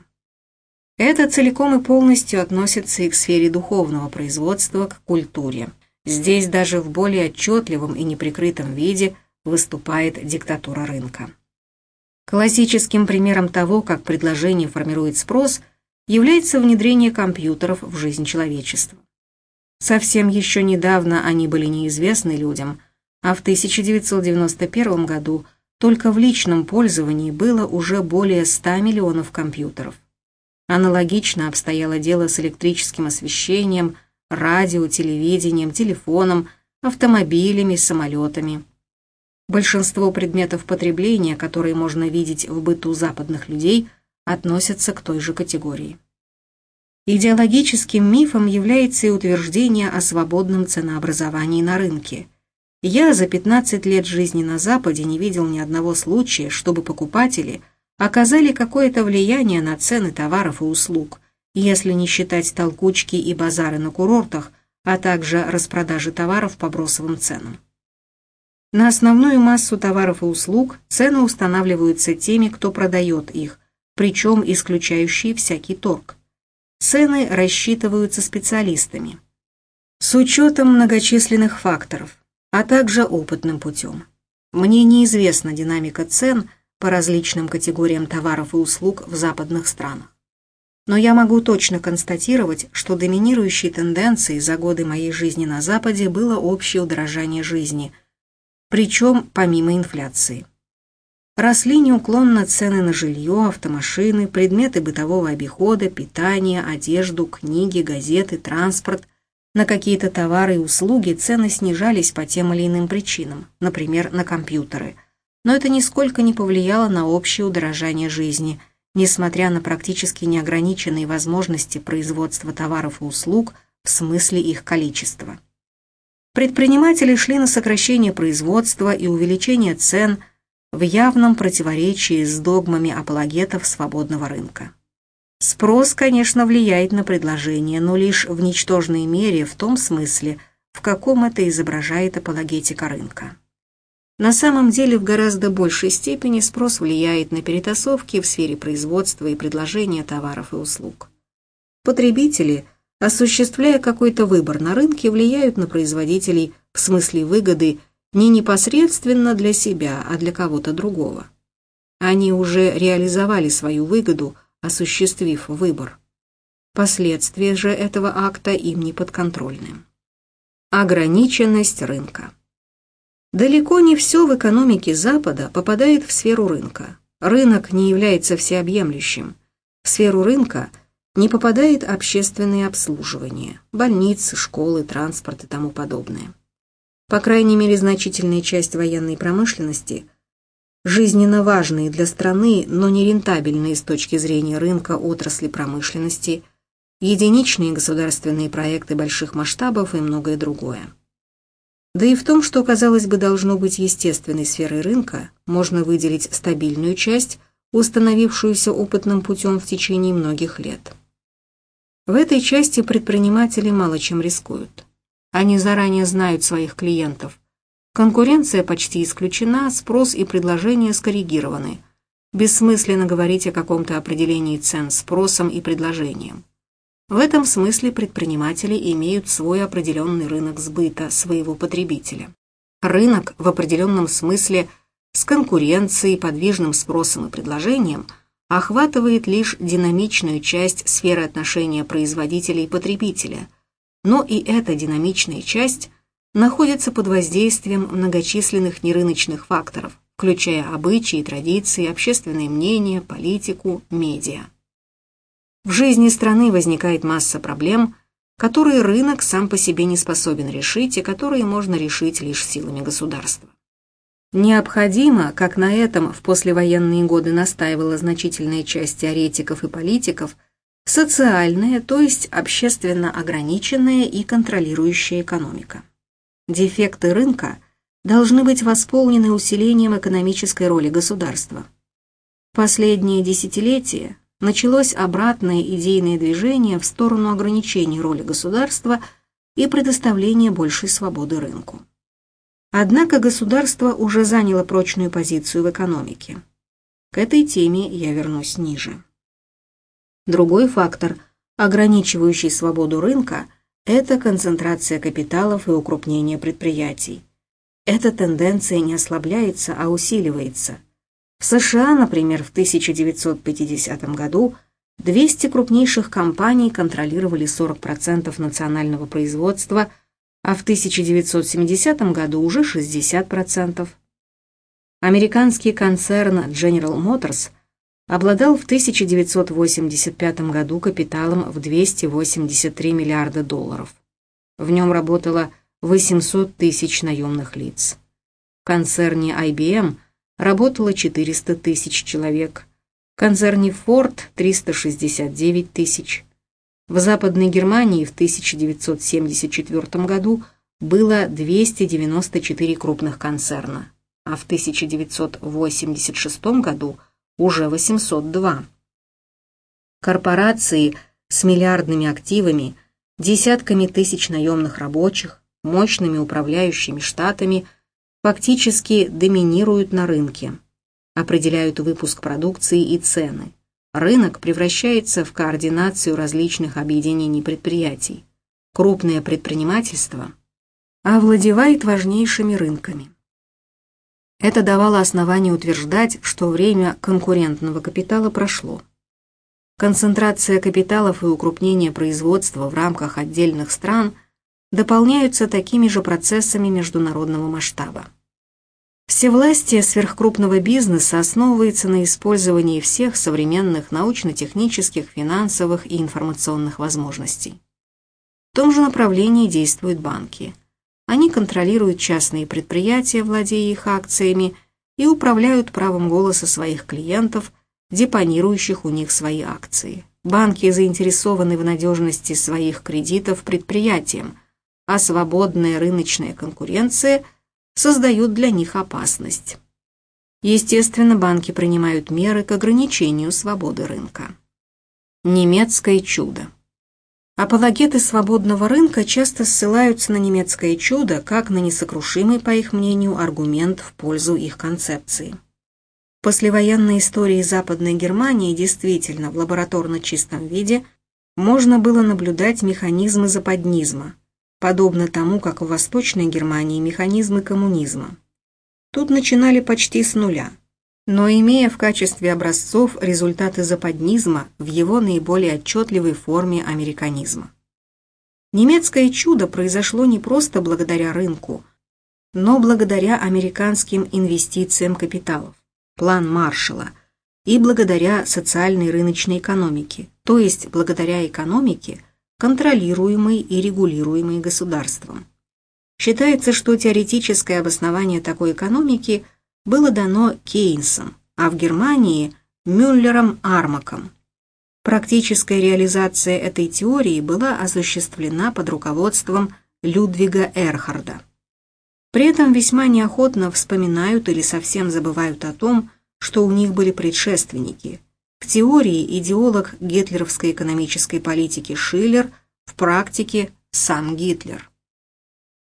Это целиком и полностью относится и к сфере духовного производства, к культуре. Здесь даже в более отчетливом и неприкрытом виде – выступает диктатура рынка. Классическим примером того, как предложение формирует спрос, является внедрение компьютеров в жизнь человечества. Совсем еще недавно они были неизвестны людям, а в 1991 году только в личном пользовании было уже более 100 миллионов компьютеров. Аналогично обстояло дело с электрическим освещением, радио, телевидением, телефоном, автомобилями, самолетами. Большинство предметов потребления, которые можно видеть в быту западных людей, относятся к той же категории. Идеологическим мифом является и утверждение о свободном ценообразовании на рынке. Я за 15 лет жизни на Западе не видел ни одного случая, чтобы покупатели оказали какое-то влияние на цены товаров и услуг, если не считать толкучки и базары на курортах, а также распродажи товаров по бросовым ценам. На основную массу товаров и услуг цены устанавливаются теми, кто продает их, причем исключающие всякий торг. Цены рассчитываются специалистами. С учетом многочисленных факторов, а также опытным путем. Мне неизвестна динамика цен по различным категориям товаров и услуг в западных странах. Но я могу точно констатировать, что доминирующей тенденцией за годы моей жизни на Западе было общее удорожание жизни – причем помимо инфляции. Росли неуклонно цены на жилье, автомашины, предметы бытового обихода, питание, одежду, книги, газеты, транспорт. На какие-то товары и услуги цены снижались по тем или иным причинам, например, на компьютеры. Но это нисколько не повлияло на общее удорожание жизни, несмотря на практически неограниченные возможности производства товаров и услуг в смысле их количества. Предприниматели шли на сокращение производства и увеличение цен в явном противоречии с догмами апологетов свободного рынка. Спрос, конечно, влияет на предложение, но лишь в ничтожной мере в том смысле, в каком это изображает апологетика рынка. На самом деле в гораздо большей степени спрос влияет на перетасовки в сфере производства и предложения товаров и услуг. Потребители – осуществляя какой-то выбор на рынке, влияют на производителей в смысле выгоды не непосредственно для себя, а для кого-то другого. Они уже реализовали свою выгоду, осуществив выбор. Последствия же этого акта им не подконтрольны. Ограниченность рынка. Далеко не все в экономике Запада попадает в сферу рынка. Рынок не является всеобъемлющим. В сферу рынка – не попадает общественное обслуживание, больницы, школы, транспорт и тому подобное. По крайней мере, значительная часть военной промышленности, жизненно важные для страны, но не рентабельные с точки зрения рынка отрасли промышленности, единичные государственные проекты больших масштабов и многое другое. Да и в том, что, казалось бы, должно быть естественной сферой рынка, можно выделить стабильную часть, установившуюся опытным путем в течение многих лет. В этой части предприниматели мало чем рискуют. Они заранее знают своих клиентов. Конкуренция почти исключена, спрос и предложение скоррегированы. Бессмысленно говорить о каком-то определении цен спросом и предложением. В этом смысле предприниматели имеют свой определенный рынок сбыта своего потребителя. Рынок в определенном смысле с конкуренцией, подвижным спросом и предложением – охватывает лишь динамичную часть сферы отношения производителя и потребителя, но и эта динамичная часть находится под воздействием многочисленных нерыночных факторов, включая обычаи, традиции, общественное мнение, политику, медиа. В жизни страны возникает масса проблем, которые рынок сам по себе не способен решить и которые можно решить лишь силами государства. Необходимо, как на этом в послевоенные годы настаивала значительная часть теоретиков и политиков, социальная, то есть общественно ограниченная и контролирующая экономика. Дефекты рынка должны быть восполнены усилением экономической роли государства. Последние десятилетия началось обратное идейное движение в сторону ограничения роли государства и предоставления большей свободы рынку. Однако государство уже заняло прочную позицию в экономике. К этой теме я вернусь ниже. Другой фактор, ограничивающий свободу рынка, это концентрация капиталов и укрупнение предприятий. Эта тенденция не ослабляется, а усиливается. В США, например, в 1950 году 200 крупнейших компаний контролировали 40% национального производства, а в 1970 году уже 60%. Американский концерн General Motors обладал в 1985 году капиталом в 283 миллиарда долларов. В нем работало 800 тысяч наемных лиц. В концерне IBM работало 400 тысяч человек, в концерне Ford 369 тысяч. В Западной Германии в 1974 году было 294 крупных концерна, а в 1986 году уже 802. Корпорации с миллиардными активами, десятками тысяч наемных рабочих, мощными управляющими штатами фактически доминируют на рынке, определяют выпуск продукции и цены. Рынок превращается в координацию различных объединений предприятий. Крупное предпринимательство овладевает важнейшими рынками. Это давало основание утверждать, что время конкурентного капитала прошло. Концентрация капиталов и укрупнение производства в рамках отдельных стран – дополняются такими же процессами международного масштаба. Всевластие сверхкрупного бизнеса основывается на использовании всех современных научно-технических, финансовых и информационных возможностей. В том же направлении действуют банки. Они контролируют частные предприятия, владея их акциями, и управляют правом голоса своих клиентов, депонирующих у них свои акции. Банки заинтересованы в надежности своих кредитов предприятиям – а свободная рыночная конкуренция создают для них опасность. Естественно, банки принимают меры к ограничению свободы рынка. Немецкое чудо. Апологеты свободного рынка часто ссылаются на немецкое чудо как на несокрушимый, по их мнению, аргумент в пользу их концепции. В послевоенной истории Западной Германии действительно в лабораторно чистом виде можно было наблюдать механизмы западнизма – подобно тому, как в Восточной Германии механизмы коммунизма. Тут начинали почти с нуля, но имея в качестве образцов результаты западнизма в его наиболее отчетливой форме американизма. Немецкое чудо произошло не просто благодаря рынку, но благодаря американским инвестициям капиталов, план Маршалла, и благодаря социальной рыночной экономике, то есть благодаря экономике, контролируемый и регулируемый государством. Считается, что теоретическое обоснование такой экономики было дано Кейнсом, а в Германии – Мюллером Армаком. Практическая реализация этой теории была осуществлена под руководством Людвига Эрхарда. При этом весьма неохотно вспоминают или совсем забывают о том, что у них были предшественники – в теории идеолог гитлеровской экономической политики Шиллер, в практике сам Гитлер.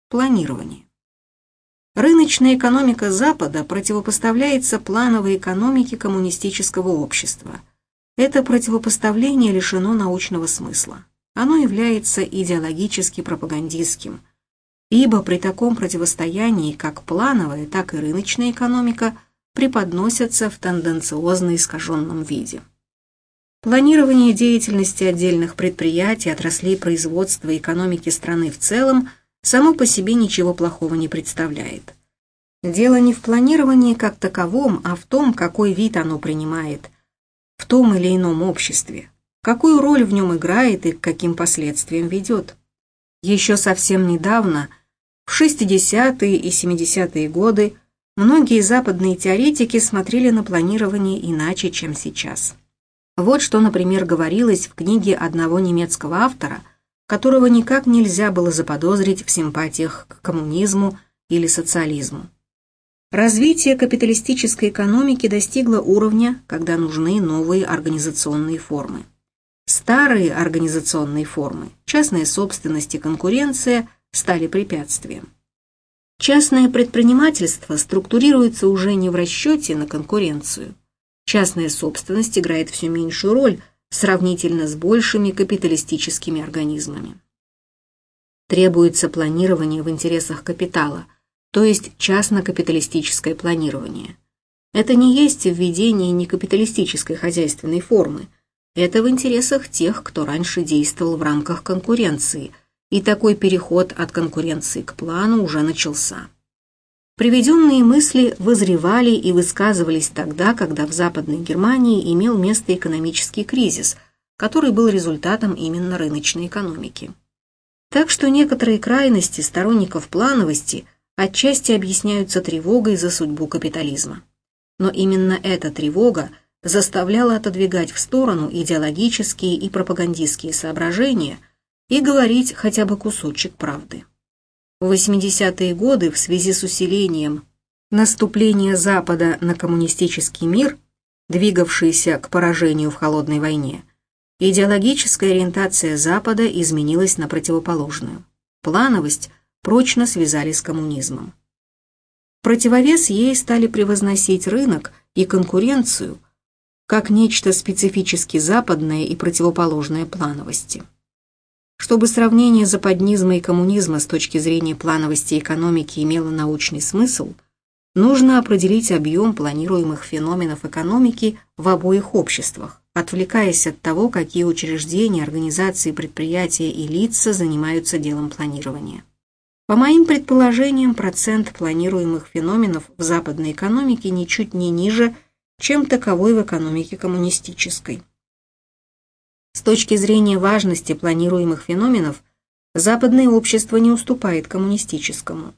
Планирование. Рыночная экономика Запада противопоставляется плановой экономике коммунистического общества. Это противопоставление лишено научного смысла. Оно является идеологически пропагандистским, ибо при таком противостоянии как плановая, так и рыночная экономика – преподносятся в тенденциозно искаженном виде. Планирование деятельности отдельных предприятий, отраслей производства и экономики страны в целом само по себе ничего плохого не представляет. Дело не в планировании как таковом, а в том, какой вид оно принимает в том или ином обществе, какую роль в нем играет и к каким последствиям ведет. Еще совсем недавно, в 60-е и 70-е годы, многие западные теоретики смотрели на планирование иначе, чем сейчас. Вот что, например, говорилось в книге одного немецкого автора, которого никак нельзя было заподозрить в симпатиях к коммунизму или социализму. Развитие капиталистической экономики достигло уровня, когда нужны новые организационные формы. Старые организационные формы, частная собственность и конкуренция, стали препятствием. Частное предпринимательство структурируется уже не в расчете на конкуренцию. Частная собственность играет все меньшую роль сравнительно с большими капиталистическими организмами. Требуется планирование в интересах капитала – то есть частно-капиталистическое планирование. Это не есть введение некапиталистической хозяйственной формы, это в интересах тех, кто раньше действовал в рамках конкуренции, и такой переход от конкуренции к плану уже начался. Приведенные мысли вызревали и высказывались тогда, когда в Западной Германии имел место экономический кризис, который был результатом именно рыночной экономики. Так что некоторые крайности сторонников плановости – отчасти объясняются тревогой за судьбу капитализма. Но именно эта тревога заставляла отодвигать в сторону идеологические и пропагандистские соображения и говорить хотя бы кусочек правды. В 80-е годы в связи с усилением наступления Запада на коммунистический мир, двигавшийся к поражению в холодной войне, идеологическая ориентация Запада изменилась на противоположную. Плановость прочно связали с коммунизмом. Противовес ей стали превозносить рынок и конкуренцию как нечто специфически западное и противоположное плановости. Чтобы сравнение западнизма и коммунизма с точки зрения плановости экономики имело научный смысл, нужно определить объем планируемых феноменов экономики в обоих обществах, отвлекаясь от того, какие учреждения, организации, предприятия и лица занимаются делом планирования. По моим предположениям, процент планируемых феноменов в западной экономике ничуть не ниже, чем таковой в экономике коммунистической. С точки зрения важности планируемых феноменов, западное общество не уступает коммунистическому.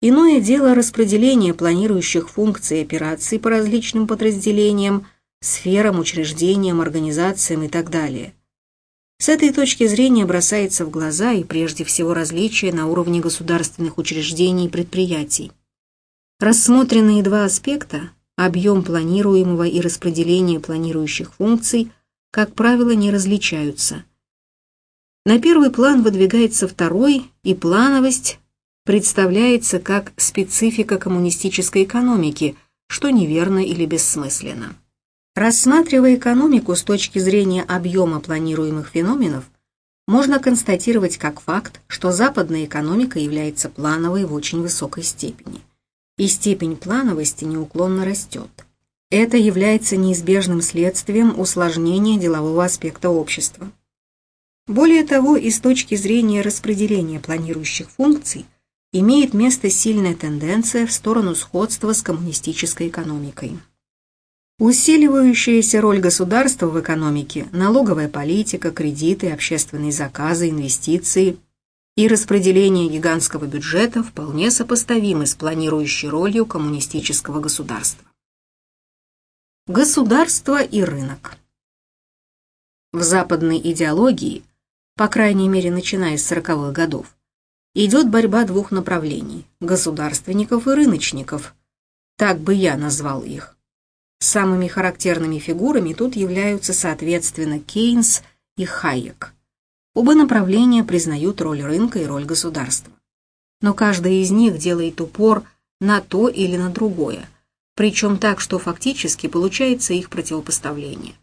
Иное дело распределение планирующих функций операций по различным подразделениям, сферам, учреждениям, организациям и так далее. С этой точки зрения бросается в глаза и прежде всего различие на уровне государственных учреждений и предприятий. Рассмотренные два аспекта – объем планируемого и распределение планирующих функций – как правило, не различаются. На первый план выдвигается второй, и плановость представляется как специфика коммунистической экономики, что неверно или бессмысленно. Рассматривая экономику с точки зрения объема планируемых феноменов, можно констатировать как факт, что западная экономика является плановой в очень высокой степени. И степень плановости неуклонно растет. Это является неизбежным следствием усложнения делового аспекта общества. Более того, и с точки зрения распределения планирующих функций имеет место сильная тенденция в сторону сходства с коммунистической экономикой. Усиливающаяся роль государства в экономике, налоговая политика, кредиты, общественные заказы, инвестиции и распределение гигантского бюджета вполне сопоставимы с планирующей ролью коммунистического государства. Государство и рынок В западной идеологии, по крайней мере начиная с 40-х годов, идет борьба двух направлений – государственников и рыночников, так бы я назвал их. Самыми характерными фигурами тут являются, соответственно, Кейнс и Хайек. Оба направления признают роль рынка и роль государства. Но каждая из них делает упор на то или на другое, причем так, что фактически получается их противопоставление.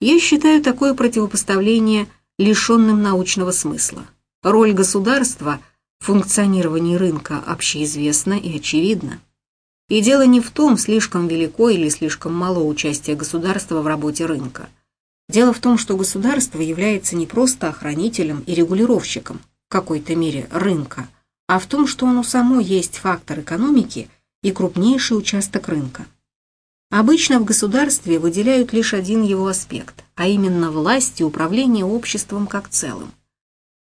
Я считаю такое противопоставление лишенным научного смысла. Роль государства в функционировании рынка общеизвестна и очевидна. И дело не в том, слишком велико или слишком мало участия государства в работе рынка. Дело в том, что государство является не просто охранителем и регулировщиком, какой-то мере рынка, а в том, что оно само есть фактор экономики и крупнейший участок рынка. Обычно в государстве выделяют лишь один его аспект, а именно власть и управление обществом как целым.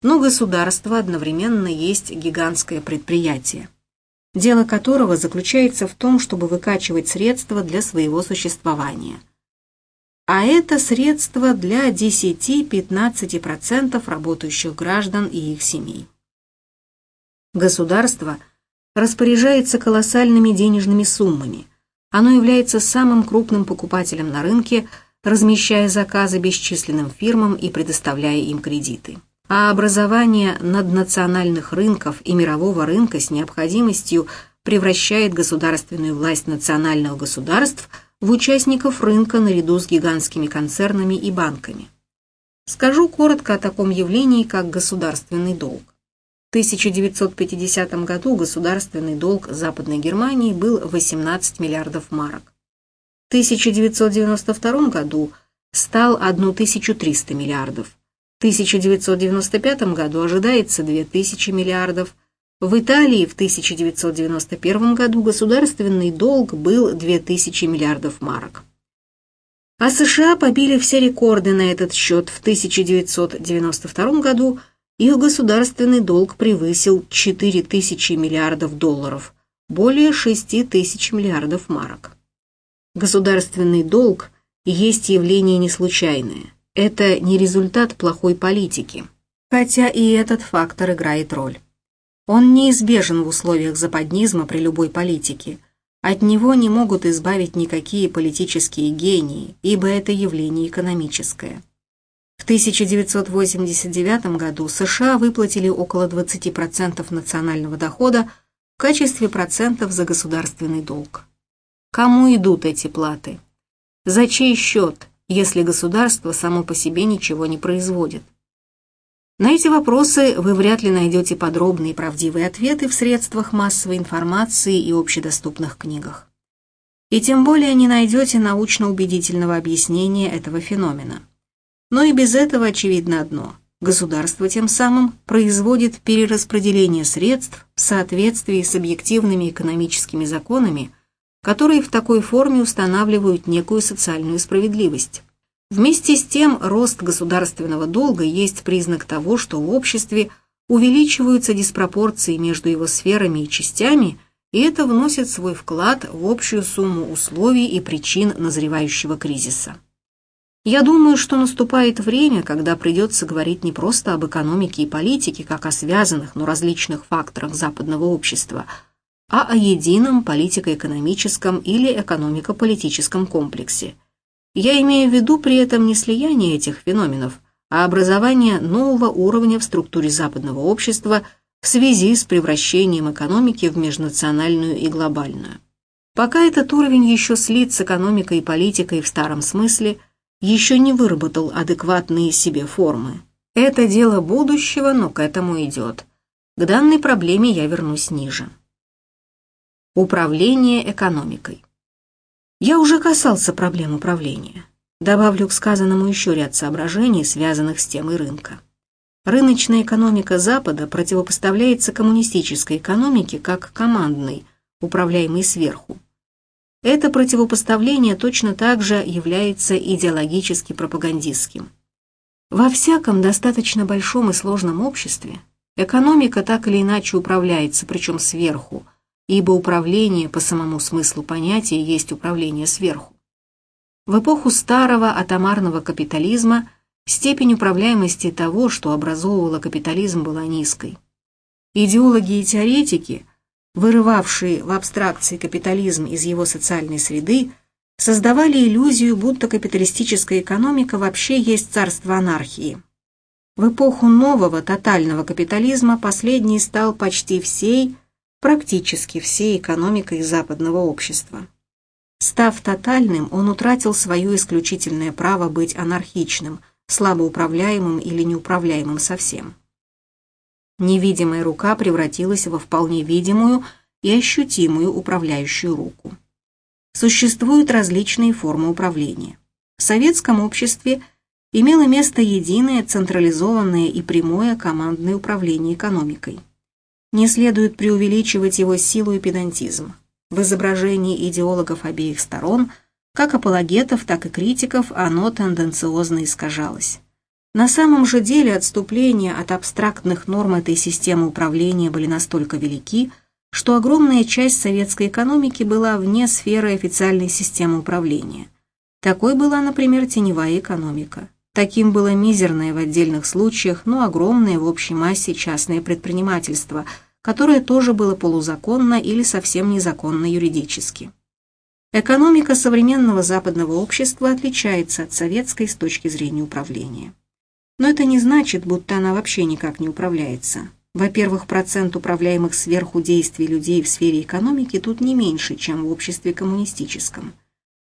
Но государство одновременно есть гигантское предприятие, дело которого заключается в том, чтобы выкачивать средства для своего существования. А это средства для 10-15% работающих граждан и их семей. Государство распоряжается колоссальными денежными суммами – оно является самым крупным покупателем на рынке, размещая заказы бесчисленным фирмам и предоставляя им кредиты. А образование наднациональных рынков и мирового рынка с необходимостью превращает государственную власть национальных государств в участников рынка наряду с гигантскими концернами и банками. Скажу коротко о таком явлении, как государственный долг. 1950 году государственный долг Западной Германии был 18 миллиардов марок. В 1992 году стал 1300 миллиардов. В 1995 году ожидается 2000 миллиардов. В Италии в 1991 году государственный долг был 2000 миллиардов марок. А США побили все рекорды на этот счет в 1992 году – их государственный долг превысил 4 тысячи миллиардов долларов, более 6 тысяч миллиардов марок. Государственный долг есть явление не случайное. Это не результат плохой политики, хотя и этот фактор играет роль. Он неизбежен в условиях западнизма при любой политике. От него не могут избавить никакие политические гении, ибо это явление экономическое. В 1989 году США выплатили около 20% национального дохода в качестве процентов за государственный долг. Кому идут эти платы? За чей счет, если государство само по себе ничего не производит? На эти вопросы вы вряд ли найдете подробные и правдивые ответы в средствах массовой информации и общедоступных книгах. И тем более не найдете научно-убедительного объяснения этого феномена. Но и без этого очевидно одно. Государство тем самым производит перераспределение средств в соответствии с объективными экономическими законами, которые в такой форме устанавливают некую социальную справедливость. Вместе с тем, рост государственного долга есть признак того, что в обществе увеличиваются диспропорции между его сферами и частями, и это вносит свой вклад в общую сумму условий и причин назревающего кризиса. Я думаю, что наступает время, когда придется говорить не просто об экономике и политике, как о связанных, но различных факторах западного общества, а о едином политико-экономическом или экономико-политическом комплексе. Я имею в виду при этом не слияние этих феноменов, а образование нового уровня в структуре западного общества в связи с превращением экономики в межнациональную и глобальную. Пока этот уровень еще слит с экономикой и политикой в старом смысле – еще не выработал адекватные себе формы. Это дело будущего, но к этому идет. К данной проблеме я вернусь ниже. Управление экономикой. Я уже касался проблем управления. Добавлю к сказанному еще ряд соображений, связанных с темой рынка. Рыночная экономика Запада противопоставляется коммунистической экономике как командной, управляемой сверху. Это противопоставление точно так же является идеологически пропагандистским. Во всяком достаточно большом и сложном обществе экономика так или иначе управляется, причем сверху, ибо управление по самому смыслу понятия есть управление сверху. В эпоху старого атомарного капитализма степень управляемости того, что образовывало капитализм, была низкой. Идеологи и теоретики – вырывавшие в абстракции капитализм из его социальной среды, создавали иллюзию, будто капиталистическая экономика вообще есть царство анархии. В эпоху нового тотального капитализма последний стал почти всей, практически всей экономикой западного общества. Став тотальным, он утратил свое исключительное право быть анархичным, слабоуправляемым или неуправляемым совсем. Невидимая рука превратилась во вполне видимую и ощутимую управляющую руку. Существуют различные формы управления. В советском обществе имело место единое, централизованное и прямое командное управление экономикой. Не следует преувеличивать его силу и педантизм. В изображении идеологов обеих сторон, как апологетов, так и критиков, оно тенденциозно искажалось. На самом же деле отступления от абстрактных норм этой системы управления были настолько велики, что огромная часть советской экономики была вне сферы официальной системы управления. Такой была, например, теневая экономика. Таким было мизерное в отдельных случаях, но огромное в общей массе частное предпринимательство, которое тоже было полузаконно или совсем незаконно юридически. Экономика современного западного общества отличается от советской с точки зрения управления. Но это не значит, будто она вообще никак не управляется. Во-первых, процент управляемых сверху действий людей в сфере экономики тут не меньше, чем в обществе коммунистическом.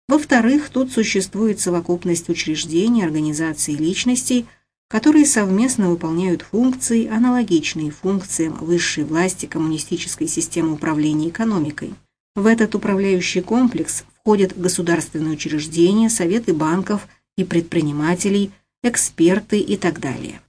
Во-вторых, тут существует совокупность учреждений, организаций и личностей, которые совместно выполняют функции, аналогичные функциям высшей власти коммунистической системы управления экономикой. В этот управляющий комплекс входят государственные учреждения, советы банков и предпринимателей – эксперты и так далее.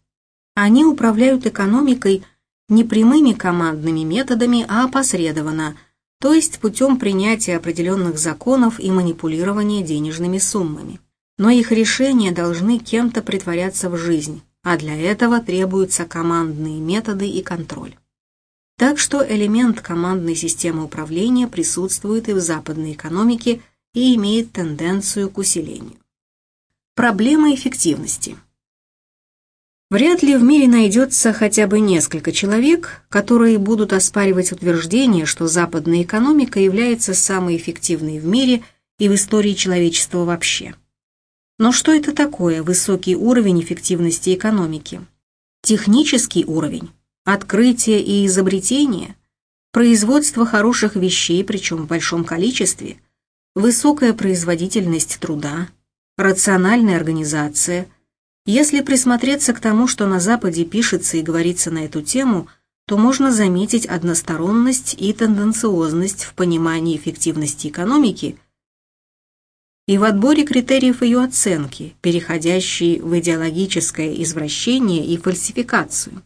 Они управляют экономикой не прямыми командными методами, а опосредованно, то есть путем принятия определенных законов и манипулирования денежными суммами. Но их решения должны кем-то притворяться в жизнь, а для этого требуются командные методы и контроль. Так что элемент командной системы управления присутствует и в западной экономике и имеет тенденцию к усилению. Проблема эффективности. Вряд ли в мире найдется хотя бы несколько человек, которые будут оспаривать утверждение, что западная экономика является самой эффективной в мире и в истории человечества вообще. Но что это такое высокий уровень эффективности экономики? Технический уровень, открытие и изобретение, производство хороших вещей, причем в большом количестве, высокая производительность труда – рациональная организация. Если присмотреться к тому, что на Западе пишется и говорится на эту тему, то можно заметить односторонность и тенденциозность в понимании эффективности экономики и в отборе критериев ее оценки, переходящие в идеологическое извращение и фальсификацию.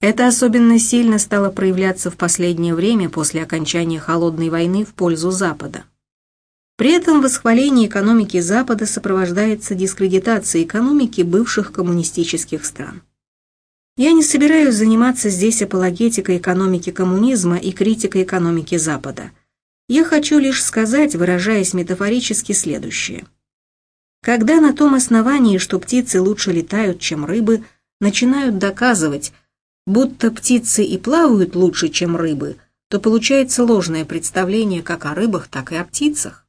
Это особенно сильно стало проявляться в последнее время после окончания Холодной войны в пользу Запада. При этом восхваление экономики Запада сопровождается дискредитацией экономики бывших коммунистических стран. Я не собираюсь заниматься здесь апологетикой экономики коммунизма и критикой экономики Запада. Я хочу лишь сказать, выражаясь метафорически, следующее. Когда на том основании, что птицы лучше летают, чем рыбы, начинают доказывать, будто птицы и плавают лучше, чем рыбы, то получается ложное представление как о рыбах, так и о птицах.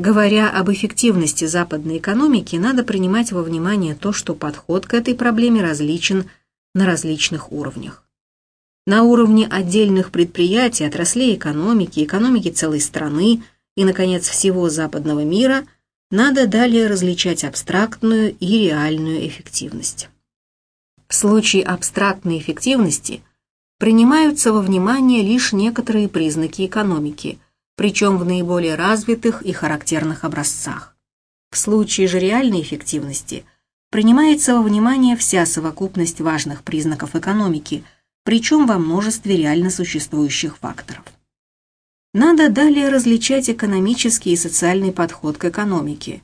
Говоря об эффективности западной экономики, надо принимать во внимание то, что подход к этой проблеме различен на различных уровнях. На уровне отдельных предприятий, отраслей экономики, экономики целой страны и, наконец, всего западного мира надо далее различать абстрактную и реальную эффективность. В случае абстрактной эффективности принимаются во внимание лишь некоторые признаки экономики – причем в наиболее развитых и характерных образцах. В случае же реальной эффективности принимается во внимание вся совокупность важных признаков экономики, причем во множестве реально существующих факторов. Надо далее различать экономический и социальный подход к экономике.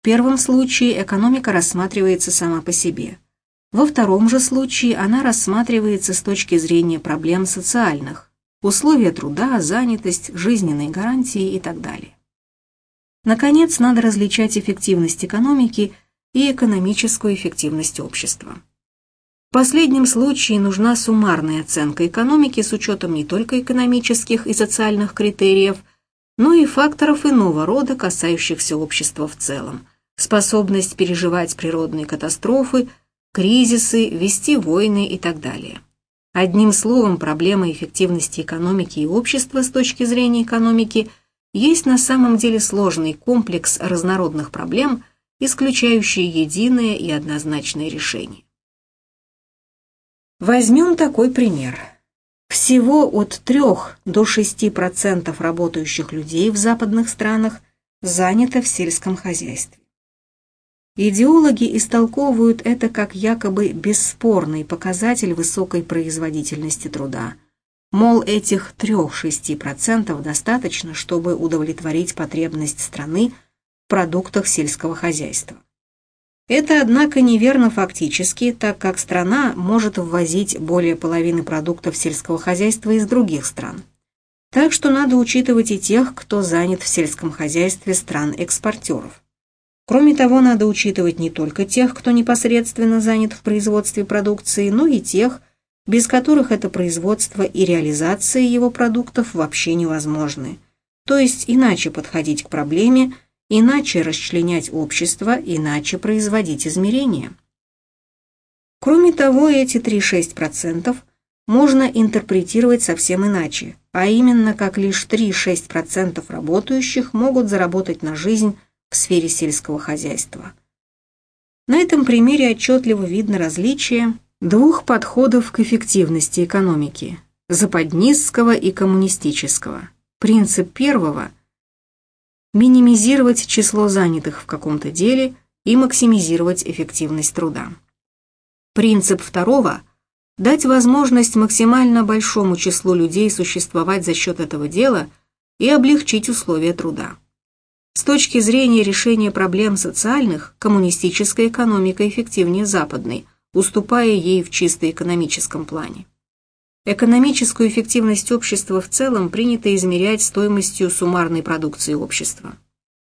В первом случае экономика рассматривается сама по себе. Во втором же случае она рассматривается с точки зрения проблем социальных, условия труда, занятость, жизненные гарантии и так далее. Наконец, надо различать эффективность экономики и экономическую эффективность общества. В последнем случае нужна суммарная оценка экономики с учетом не только экономических и социальных критериев, но и факторов иного рода, касающихся общества в целом. Способность переживать природные катастрофы, кризисы, вести войны и так далее. Одним словом, проблема эффективности экономики и общества с точки зрения экономики есть на самом деле сложный комплекс разнородных проблем, исключающий единое и однозначное решение. Возьмем такой пример. Всего от 3 до 6% работающих людей в западных странах занято в сельском хозяйстве. Идеологи истолковывают это как якобы бесспорный показатель высокой производительности труда. Мол, этих 3-6% достаточно, чтобы удовлетворить потребность страны в продуктах сельского хозяйства. Это, однако, неверно фактически, так как страна может ввозить более половины продуктов сельского хозяйства из других стран. Так что надо учитывать и тех, кто занят в сельском хозяйстве стран-экспортеров. Кроме того, надо учитывать не только тех, кто непосредственно занят в производстве продукции, но и тех, без которых это производство и реализация его продуктов вообще невозможны. То есть иначе подходить к проблеме, иначе расчленять общество, иначе производить измерения. Кроме того, эти 3-6% можно интерпретировать совсем иначе, а именно как лишь 3-6% работающих могут заработать на жизнь в сфере сельского хозяйства. На этом примере отчетливо видно различие двух подходов к эффективности экономики – западнистского и коммунистического. Принцип первого – минимизировать число занятых в каком-то деле и максимизировать эффективность труда. Принцип второго – дать возможность максимально большому числу людей существовать за счет этого дела и облегчить условия труда. С точки зрения решения проблем социальных, коммунистическая экономика эффективнее западной, уступая ей в чисто экономическом плане. Экономическую эффективность общества в целом принято измерять стоимостью суммарной продукции общества.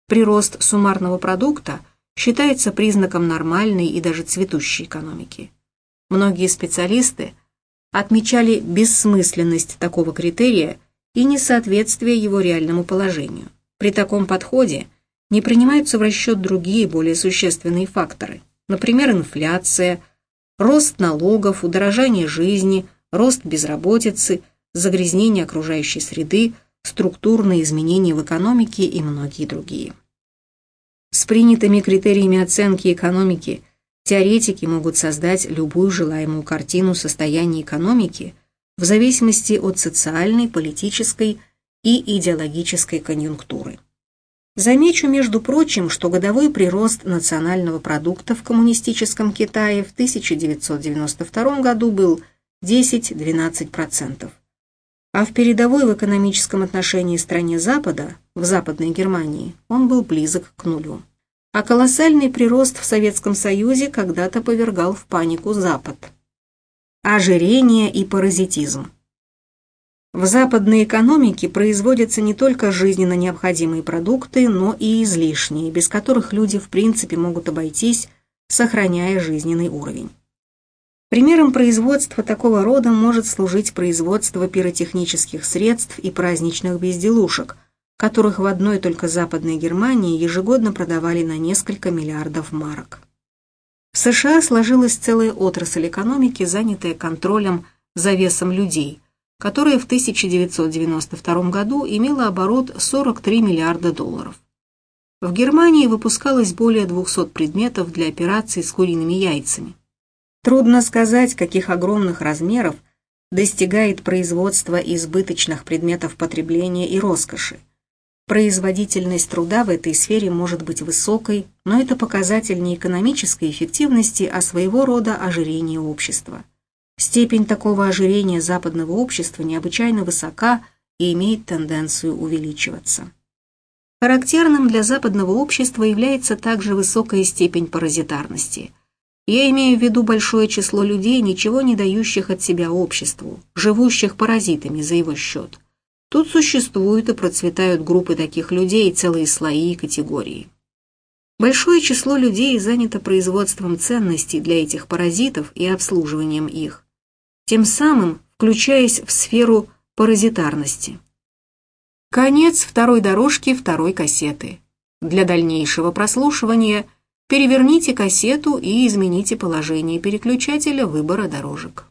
Прирост суммарного продукта считается признаком нормальной и даже цветущей экономики. Многие специалисты отмечали бессмысленность такого критерия и несоответствие его реальному положению. При таком подходе не принимаются в расчет другие более существенные факторы, например, инфляция, рост налогов, удорожание жизни, рост безработицы, загрязнение окружающей среды, структурные изменения в экономике и многие другие. С принятыми критериями оценки экономики теоретики могут создать любую желаемую картину состояния экономики в зависимости от социальной, политической и идеологической конъюнктуры. Замечу, между прочим, что годовой прирост национального продукта в коммунистическом Китае в 1992 году был 10-12%, а в передовой в экономическом отношении стране Запада, в Западной Германии, он был близок к нулю. А колоссальный прирост в Советском Союзе когда-то повергал в панику Запад. Ожирение и паразитизм. В западной экономике производятся не только жизненно необходимые продукты, но и излишние, без которых люди в принципе могут обойтись, сохраняя жизненный уровень. Примером производства такого рода может служить производство пиротехнических средств и праздничных безделушек, которых в одной только Западной Германии ежегодно продавали на несколько миллиардов марок. В США сложилась целая отрасль экономики, занятая контролем за весом людей – которая в 1992 году имела оборот 43 миллиарда долларов. В Германии выпускалось более 200 предметов для операций с куриными яйцами. Трудно сказать, каких огромных размеров достигает производство избыточных предметов потребления и роскоши. Производительность труда в этой сфере может быть высокой, но это показатель не экономической эффективности, а своего рода ожирения общества. Степень такого ожирения западного общества необычайно высока и имеет тенденцию увеличиваться. Характерным для западного общества является также высокая степень паразитарности. Я имею в виду большое число людей, ничего не дающих от себя обществу, живущих паразитами за его счет. Тут существуют и процветают группы таких людей, целые слои и категории. Большое число людей занято производством ценностей для этих паразитов и обслуживанием их тем самым включаясь в сферу паразитарности. Конец второй дорожки второй кассеты. Для дальнейшего прослушивания переверните кассету и измените положение переключателя выбора дорожек.